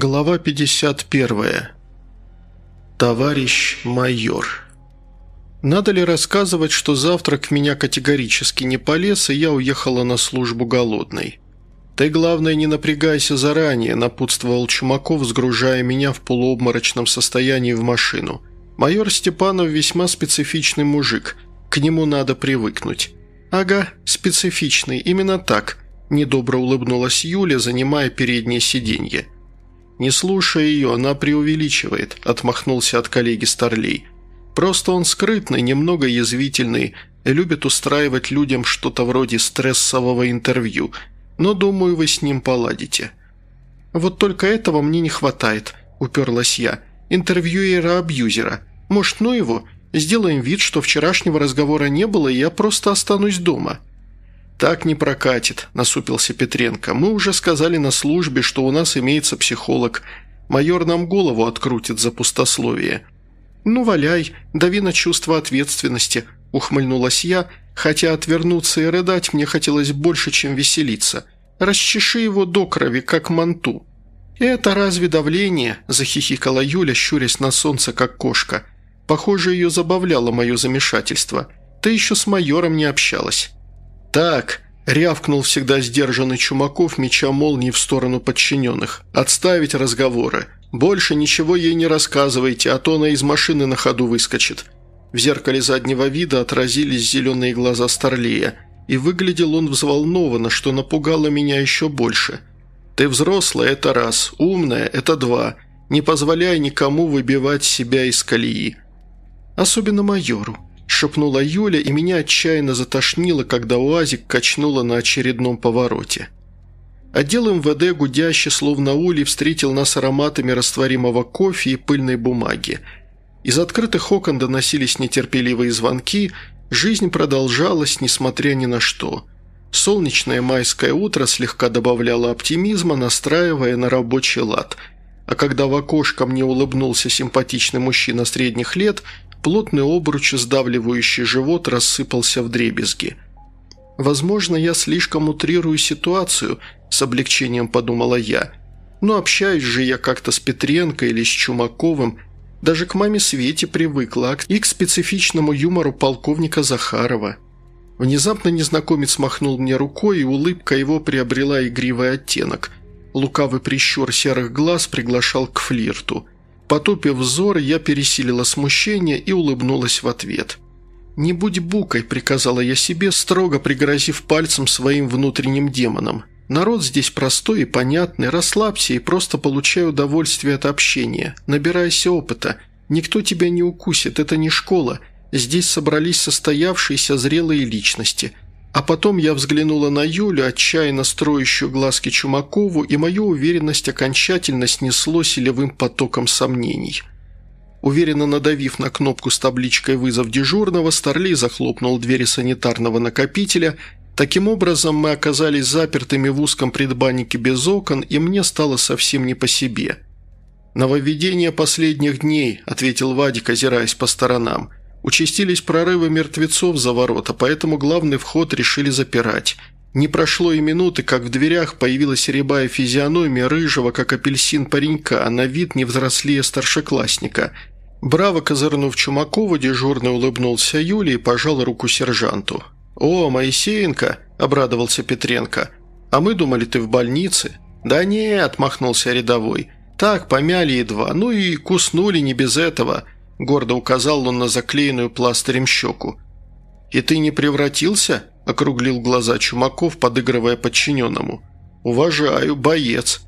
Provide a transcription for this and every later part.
Глава 51. Товарищ майор. Надо ли рассказывать, что завтрак меня категорически не полез, и я уехала на службу голодной? «Ты, главное, не напрягайся заранее», – напутствовал Чумаков, сгружая меня в полуобморочном состоянии в машину. «Майор Степанов весьма специфичный мужик, к нему надо привыкнуть». «Ага, специфичный, именно так», – недобро улыбнулась Юля, занимая переднее сиденье. «Не слушай ее, она преувеличивает», – отмахнулся от коллеги Старлей. «Просто он скрытный, немного язвительный, любит устраивать людям что-то вроде стрессового интервью, но, думаю, вы с ним поладите». «Вот только этого мне не хватает», – уперлась я. «Интервьюера-абьюзера. Может, ну его? Сделаем вид, что вчерашнего разговора не было, и я просто останусь дома». «Так не прокатит», – насупился Петренко. «Мы уже сказали на службе, что у нас имеется психолог. Майор нам голову открутит за пустословие». «Ну, валяй, дави на чувство ответственности», – ухмыльнулась я, хотя отвернуться и рыдать мне хотелось больше, чем веселиться. «Расчеши его до крови, как манту». «Это разве давление?» – захихикала Юля, щурясь на солнце, как кошка. Похоже, ее забавляло мое замешательство. «Ты еще с майором не общалась». «Так», – рявкнул всегда сдержанный Чумаков, меча молнии в сторону подчиненных. «Отставить разговоры. Больше ничего ей не рассказывайте, а то она из машины на ходу выскочит». В зеркале заднего вида отразились зеленые глаза Старлея, и выглядел он взволнованно, что напугало меня еще больше. «Ты взрослая – это раз, умная – это два. Не позволяй никому выбивать себя из колеи». «Особенно майору», шепнула Юля, и меня отчаянно затошнило, когда УАЗик качнуло на очередном повороте. Отдел МВД, гудящий, словно улей, встретил нас ароматами растворимого кофе и пыльной бумаги. Из открытых окон доносились нетерпеливые звонки, жизнь продолжалась, несмотря ни на что. Солнечное майское утро слегка добавляло оптимизма, настраивая на рабочий лад. А когда в окошко мне улыбнулся симпатичный мужчина средних лет – Плотный обруч, сдавливающий живот, рассыпался в дребезги. «Возможно, я слишком утрирую ситуацию», – с облегчением подумала я. «Но общаюсь же я как-то с Петренко или с Чумаковым. Даже к маме Свете привыкла, и к специфичному юмору полковника Захарова». Внезапно незнакомец махнул мне рукой, и улыбка его приобрела игривый оттенок. Лукавый прищур серых глаз приглашал к флирту – Потупив взор, я пересилила смущение и улыбнулась в ответ. «Не будь букой», – приказала я себе, строго пригрозив пальцем своим внутренним демонам. «Народ здесь простой и понятный, расслабься и просто получай удовольствие от общения, набирайся опыта. Никто тебя не укусит, это не школа. Здесь собрались состоявшиеся зрелые личности». А потом я взглянула на Юлю, отчаянно строящую глазки Чумакову, и мою уверенность окончательно снесло селевым потоком сомнений. Уверенно надавив на кнопку с табличкой «Вызов дежурного», Старлей захлопнул двери санитарного накопителя. Таким образом, мы оказались запертыми в узком предбаннике без окон, и мне стало совсем не по себе. «Нововведение последних дней», – ответил Вадик, озираясь по сторонам – Участились прорывы мертвецов за ворота, поэтому главный вход решили запирать. Не прошло и минуты, как в дверях появилась рябая физиономия рыжего, как апельсин паренька, а на вид невзрослее старшеклассника. Браво козырнув Чумакова, дежурный улыбнулся Юле и пожал руку сержанту. «О, Моисеенко!» – обрадовался Петренко. «А мы думали, ты в больнице?» «Да нет», – махнулся рядовой. «Так, помяли едва, ну и куснули не без этого». – гордо указал он на заклеенную пластырем щеку. «И ты не превратился?» – округлил глаза Чумаков, подыгрывая подчиненному. «Уважаю, боец».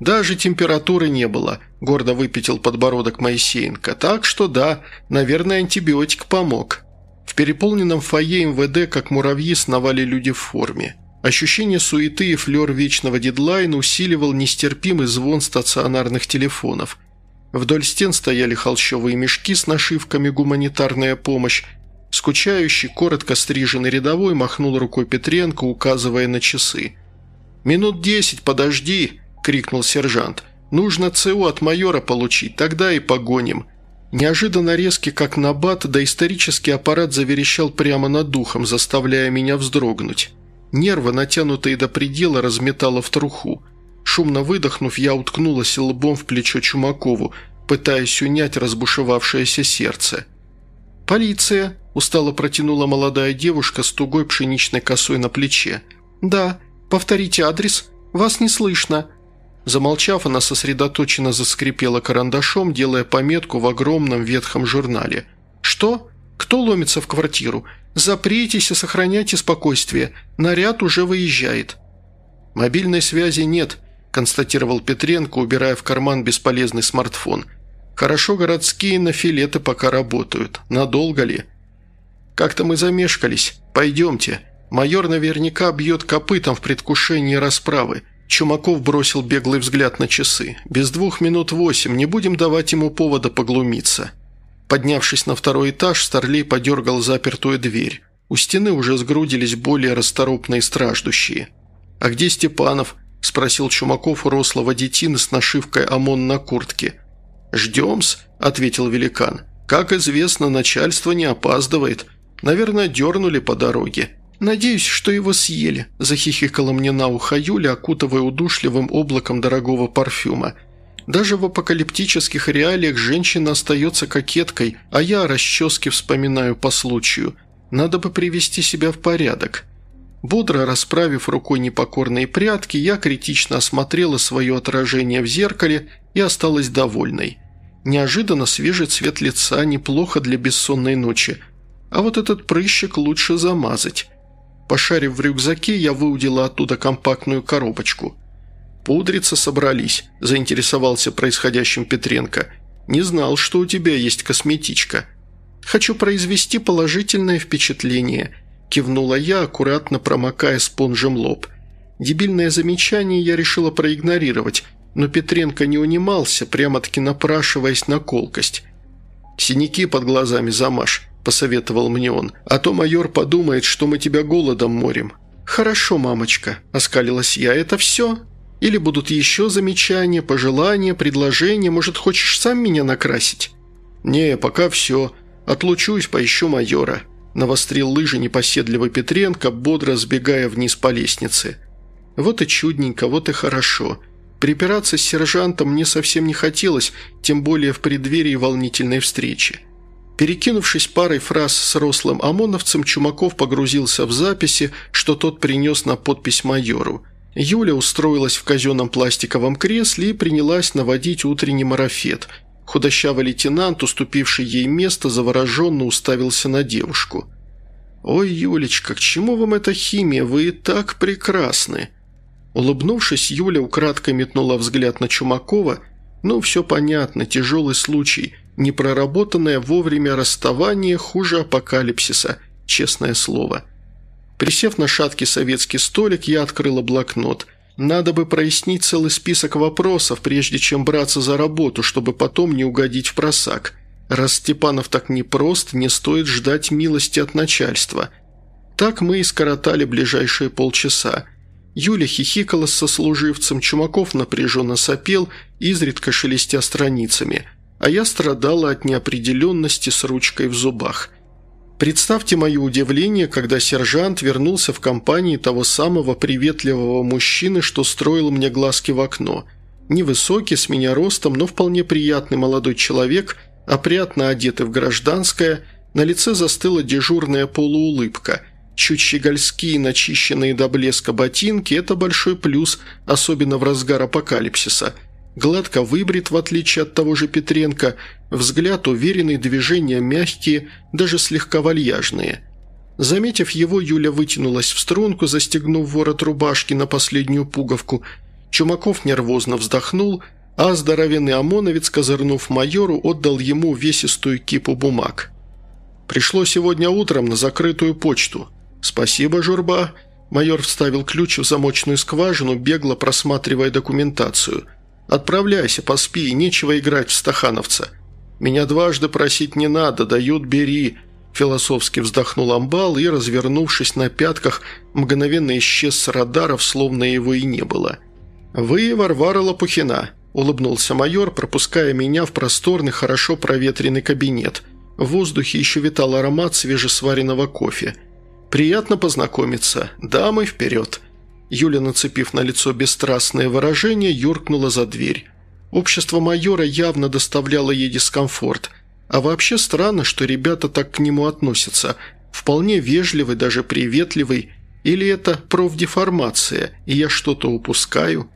«Даже температуры не было», – гордо выпятил подбородок Моисеенко. «Так что да, наверное, антибиотик помог». В переполненном фойе МВД, как муравьи, сновали люди в форме. Ощущение суеты и флер вечного дедлайна усиливал нестерпимый звон стационарных телефонов – Вдоль стен стояли холщовые мешки с нашивками «Гуманитарная помощь». Скучающий, коротко стриженный рядовой махнул рукой Петренко, указывая на часы. «Минут десять, подожди!» – крикнул сержант. «Нужно ЦО от майора получить, тогда и погоним». Неожиданно резкий, как набат, доисторический аппарат заверещал прямо над духом, заставляя меня вздрогнуть. Нервы, натянутые до предела, разметало в труху. Шумно выдохнув, я уткнулась лбом в плечо Чумакову, пытаясь унять разбушевавшееся сердце. «Полиция!» – устало протянула молодая девушка с тугой пшеничной косой на плече. «Да, повторите адрес. Вас не слышно». Замолчав, она сосредоточенно заскрипела карандашом, делая пометку в огромном ветхом журнале. «Что? Кто ломится в квартиру? Запритесь и сохраняйте спокойствие. Наряд уже выезжает». «Мобильной связи нет», – констатировал Петренко, убирая в карман бесполезный смартфон. «Хорошо городские нафилеты пока работают. Надолго ли?» «Как-то мы замешкались. Пойдемте. Майор наверняка бьет копытом в предвкушении расправы». Чумаков бросил беглый взгляд на часы. «Без двух минут восемь. Не будем давать ему повода поглумиться». Поднявшись на второй этаж, Старлей подергал запертую дверь. У стены уже сгрудились более расторопные страждущие. «А где Степанов?» – спросил Чумаков у рослого детины с нашивкой «ОМОН» на куртке. «Ждем-с», – ответил великан. «Как известно, начальство не опаздывает. Наверное, дернули по дороге». «Надеюсь, что его съели», – захихикала мне на ухо Юля, окутывая удушливым облаком дорогого парфюма. «Даже в апокалиптических реалиях женщина остается кокеткой, а я о расческе вспоминаю по случаю. Надо бы привести себя в порядок». Бодро расправив рукой непокорные прятки, я критично осмотрела свое отражение в зеркале и осталась довольной. Неожиданно свежий цвет лица неплохо для бессонной ночи. А вот этот прыщик лучше замазать. Пошарив в рюкзаке, я выудила оттуда компактную коробочку. «Пудриться собрались», – заинтересовался происходящим Петренко. «Не знал, что у тебя есть косметичка». «Хочу произвести положительное впечатление», – кивнула я, аккуратно промокая спонжем лоб. Дебильное замечание я решила проигнорировать, но Петренко не унимался, прямо-таки напрашиваясь на колкость. «Синяки под глазами замажь», – посоветовал мне он. «А то майор подумает, что мы тебя голодом морим». «Хорошо, мамочка», – оскалилась я. «Это все? Или будут еще замечания, пожелания, предложения? Может, хочешь сам меня накрасить?» «Не, пока все. Отлучусь, поищу майора», – навострил лыжи непоседливый Петренко, бодро сбегая вниз по лестнице. «Вот и чудненько, вот и хорошо». Припираться с сержантом мне совсем не хотелось, тем более в преддверии волнительной встречи. Перекинувшись парой фраз с рослым ОМОНовцем, Чумаков погрузился в записи, что тот принес на подпись майору. Юля устроилась в казенном пластиковом кресле и принялась наводить утренний марафет. Худощавый лейтенант, уступивший ей место, завороженно уставился на девушку. «Ой, Юлечка, к чему вам эта химия? Вы и так прекрасны!» Улыбнувшись, Юля украдкой метнула взгляд на Чумакова. «Ну, все понятно, тяжелый случай. Непроработанное вовремя расставание хуже апокалипсиса, честное слово. Присев на шаткий советский столик, я открыла блокнот. Надо бы прояснить целый список вопросов, прежде чем браться за работу, чтобы потом не угодить в просак. Раз Степанов так непрост, не стоит ждать милости от начальства. Так мы и скоротали ближайшие полчаса. Юля хихикала со служивцем, Чумаков напряженно сопел, изредка шелестя страницами – а я страдала от неопределенности с ручкой в зубах. Представьте мое удивление, когда сержант вернулся в компании того самого приветливого мужчины, что строил мне глазки в окно. Невысокий, с меня ростом, но вполне приятный молодой человек, опрятно одетый в гражданское, на лице застыла дежурная полуулыбка – Чуть щегольские, начищенные до блеска ботинки – это большой плюс, особенно в разгар апокалипсиса – Гладко выбрит, в отличие от того же Петренко, взгляд уверенный, движения мягкие, даже слегка вальяжные. Заметив его, Юля вытянулась в струнку, застегнув ворот рубашки на последнюю пуговку. Чумаков нервозно вздохнул, а здоровенный ОМОНовец, козырнув майору, отдал ему весистую кипу бумаг. «Пришло сегодня утром на закрытую почту. Спасибо, Журба». Майор вставил ключ в замочную скважину, бегло просматривая документацию – Отправляйся, поспи, нечего играть в стахановца. Меня дважды просить не надо, дают – бери». Философски вздохнул амбал и, развернувшись на пятках, мгновенно исчез с радаров, словно его и не было. «Вы Варвара Лопухина», – улыбнулся майор, пропуская меня в просторный, хорошо проветренный кабинет. В воздухе еще витал аромат свежесваренного кофе. «Приятно познакомиться. Дамы, вперед!» Юля, нацепив на лицо бесстрастное выражение, юркнула за дверь. Общество майора явно доставляло ей дискомфорт. А вообще странно, что ребята так к нему относятся. Вполне вежливый, даже приветливый. Или это профдеформация, и я что-то упускаю?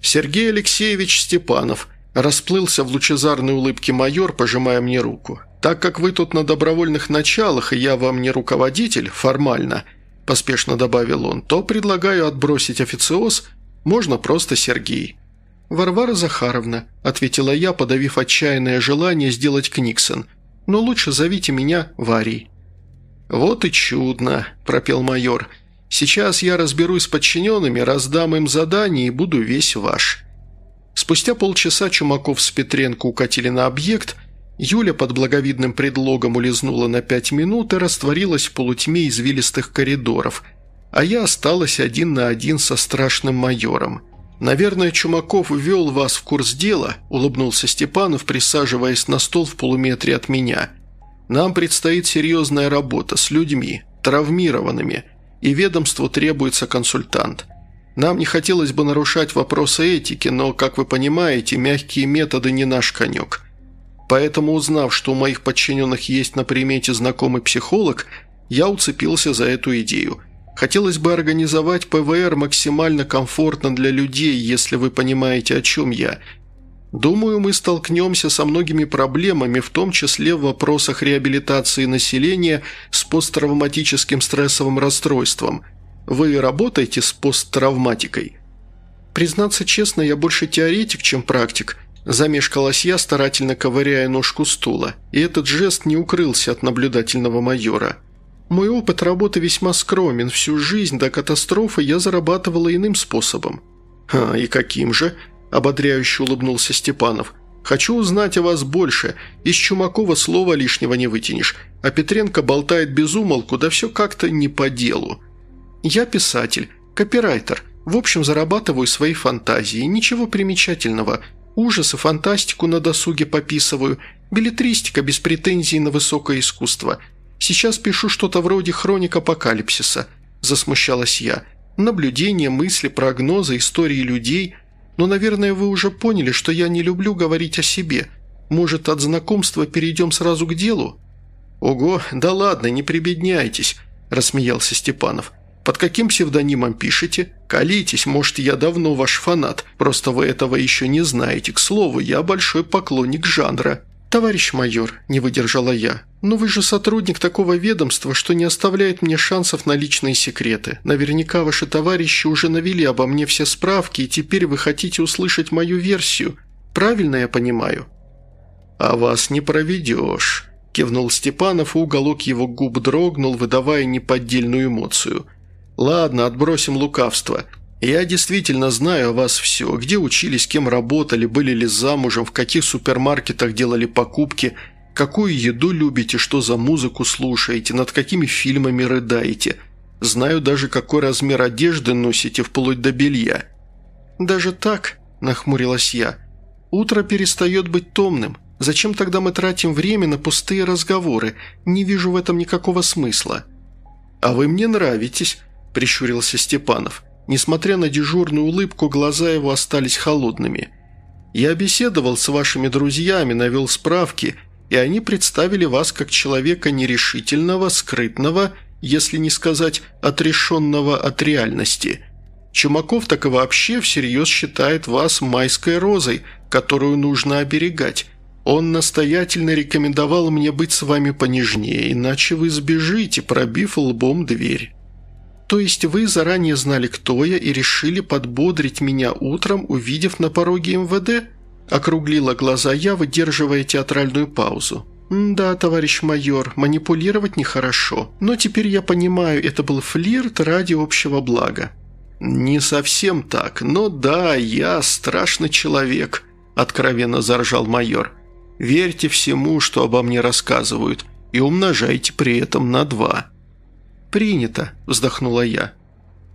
Сергей Алексеевич Степанов. Расплылся в лучезарной улыбке майор, пожимая мне руку. «Так как вы тут на добровольных началах, и я вам не руководитель, формально», – поспешно добавил он, – «то предлагаю отбросить официоз, можно просто Сергей». «Варвара Захаровна», – ответила я, подавив отчаянное желание сделать Книксон, – «но лучше зовите меня Варей». «Вот и чудно», – пропел майор. «Сейчас я разберусь с подчиненными, раздам им задание и буду весь ваш». Спустя полчаса Чумаков с Петренко укатили на объект – Юля под благовидным предлогом улизнула на пять минут и растворилась в полутьме извилистых коридоров, а я осталась один на один со страшным майором. «Наверное, Чумаков ввел вас в курс дела», – улыбнулся Степанов, присаживаясь на стол в полуметре от меня. «Нам предстоит серьезная работа с людьми, травмированными, и ведомству требуется консультант. Нам не хотелось бы нарушать вопросы этики, но, как вы понимаете, мягкие методы не наш конек». Поэтому, узнав, что у моих подчиненных есть на примете знакомый психолог, я уцепился за эту идею. Хотелось бы организовать ПВР максимально комфортно для людей, если вы понимаете, о чем я. Думаю, мы столкнемся со многими проблемами, в том числе в вопросах реабилитации населения с посттравматическим стрессовым расстройством. Вы работаете с посттравматикой? Признаться честно, я больше теоретик, чем практик – Замешкалась я, старательно ковыряя ножку стула, и этот жест не укрылся от наблюдательного майора. Мой опыт работы весьма скромен, всю жизнь до катастрофы я зарабатывала иным способом. «А, и каким же?» – ободряюще улыбнулся Степанов. «Хочу узнать о вас больше. Из Чумакова слова лишнего не вытянешь, а Петренко болтает без умолку, да все как-то не по делу. Я писатель, копирайтер, в общем зарабатываю свои фантазии, ничего примечательного – Ужасы, фантастику на досуге пописываю, билетристика без претензий на высокое искусство. Сейчас пишу что-то вроде хроник апокалипсиса», – засмущалась я. «Наблюдения, мысли, прогнозы, истории людей. Но, наверное, вы уже поняли, что я не люблю говорить о себе. Может, от знакомства перейдем сразу к делу?» «Ого, да ладно, не прибедняйтесь», – рассмеялся Степанов. Под каким псевдонимом пишете? Колитесь, может, я давно ваш фанат, просто вы этого еще не знаете. К слову, я большой поклонник жанра». «Товарищ майор», – не выдержала я, – «но вы же сотрудник такого ведомства, что не оставляет мне шансов на личные секреты. Наверняка ваши товарищи уже навели обо мне все справки, и теперь вы хотите услышать мою версию. Правильно я понимаю?» «А вас не проведешь», – кивнул Степанов, и уголок его губ дрогнул, выдавая неподдельную эмоцию – «Ладно, отбросим лукавство. Я действительно знаю о вас все. Где учились, кем работали, были ли замужем, в каких супермаркетах делали покупки, какую еду любите, что за музыку слушаете, над какими фильмами рыдаете. Знаю даже, какой размер одежды носите, вплоть до белья». «Даже так?» – нахмурилась я. «Утро перестает быть томным. Зачем тогда мы тратим время на пустые разговоры? Не вижу в этом никакого смысла». «А вы мне нравитесь», – прищурился Степанов. Несмотря на дежурную улыбку, глаза его остались холодными. «Я беседовал с вашими друзьями, навел справки, и они представили вас как человека нерешительного, скрытного, если не сказать отрешенного от реальности. Чумаков так и вообще всерьез считает вас майской розой, которую нужно оберегать. Он настоятельно рекомендовал мне быть с вами понежнее, иначе вы сбежите, пробив лбом дверь». «То есть вы заранее знали, кто я, и решили подбодрить меня утром, увидев на пороге МВД?» Округлила глаза я, выдерживая театральную паузу. «Да, товарищ майор, манипулировать нехорошо, но теперь я понимаю, это был флирт ради общего блага». «Не совсем так, но да, я страшный человек», – откровенно заржал майор. «Верьте всему, что обо мне рассказывают, и умножайте при этом на два». «Принято», – вздохнула я.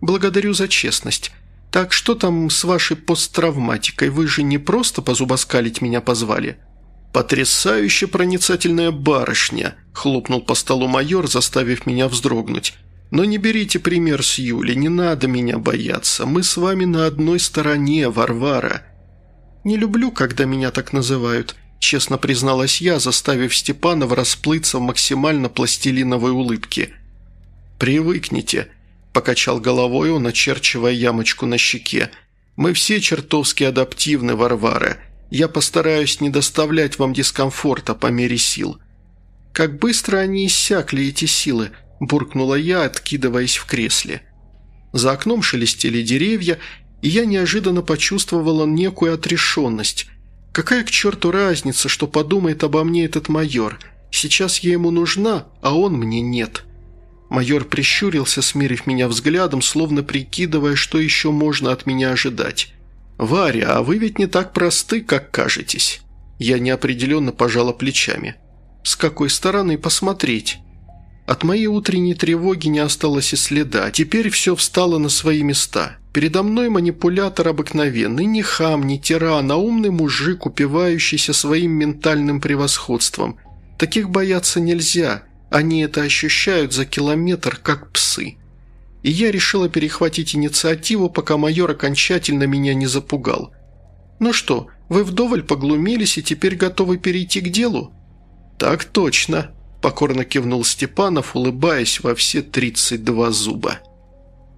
«Благодарю за честность. Так что там с вашей посттравматикой? Вы же не просто позубоскалить меня позвали?» «Потрясающе проницательная барышня», – хлопнул по столу майор, заставив меня вздрогнуть. Но не берите пример с Юли, не надо меня бояться. Мы с вами на одной стороне, Варвара». «Не люблю, когда меня так называют», – честно призналась я, заставив Степанова расплыться в максимально пластилиновой улыбке. «Привыкните», – покачал головой он, очерчивая ямочку на щеке. «Мы все чертовски адаптивны, Варвара. Я постараюсь не доставлять вам дискомфорта по мере сил». «Как быстро они иссякли, эти силы», – буркнула я, откидываясь в кресле. За окном шелестели деревья, и я неожиданно почувствовала некую отрешенность. Какая к черту разница, что подумает обо мне этот майор? Сейчас я ему нужна, а он мне нет. Майор прищурился, смирив меня взглядом, словно прикидывая, что еще можно от меня ожидать. «Варя, а вы ведь не так просты, как кажетесь». Я неопределенно пожала плечами. «С какой стороны посмотреть?» От моей утренней тревоги не осталось и следа. Теперь все встало на свои места. Передо мной манипулятор обыкновенный, не хам, не тиран, а умный мужик, упивающийся своим ментальным превосходством. Таких бояться нельзя. Они это ощущают за километр, как псы. И я решила перехватить инициативу, пока майор окончательно меня не запугал. «Ну что, вы вдоволь поглумились и теперь готовы перейти к делу?» «Так точно», – покорно кивнул Степанов, улыбаясь во все тридцать два зуба.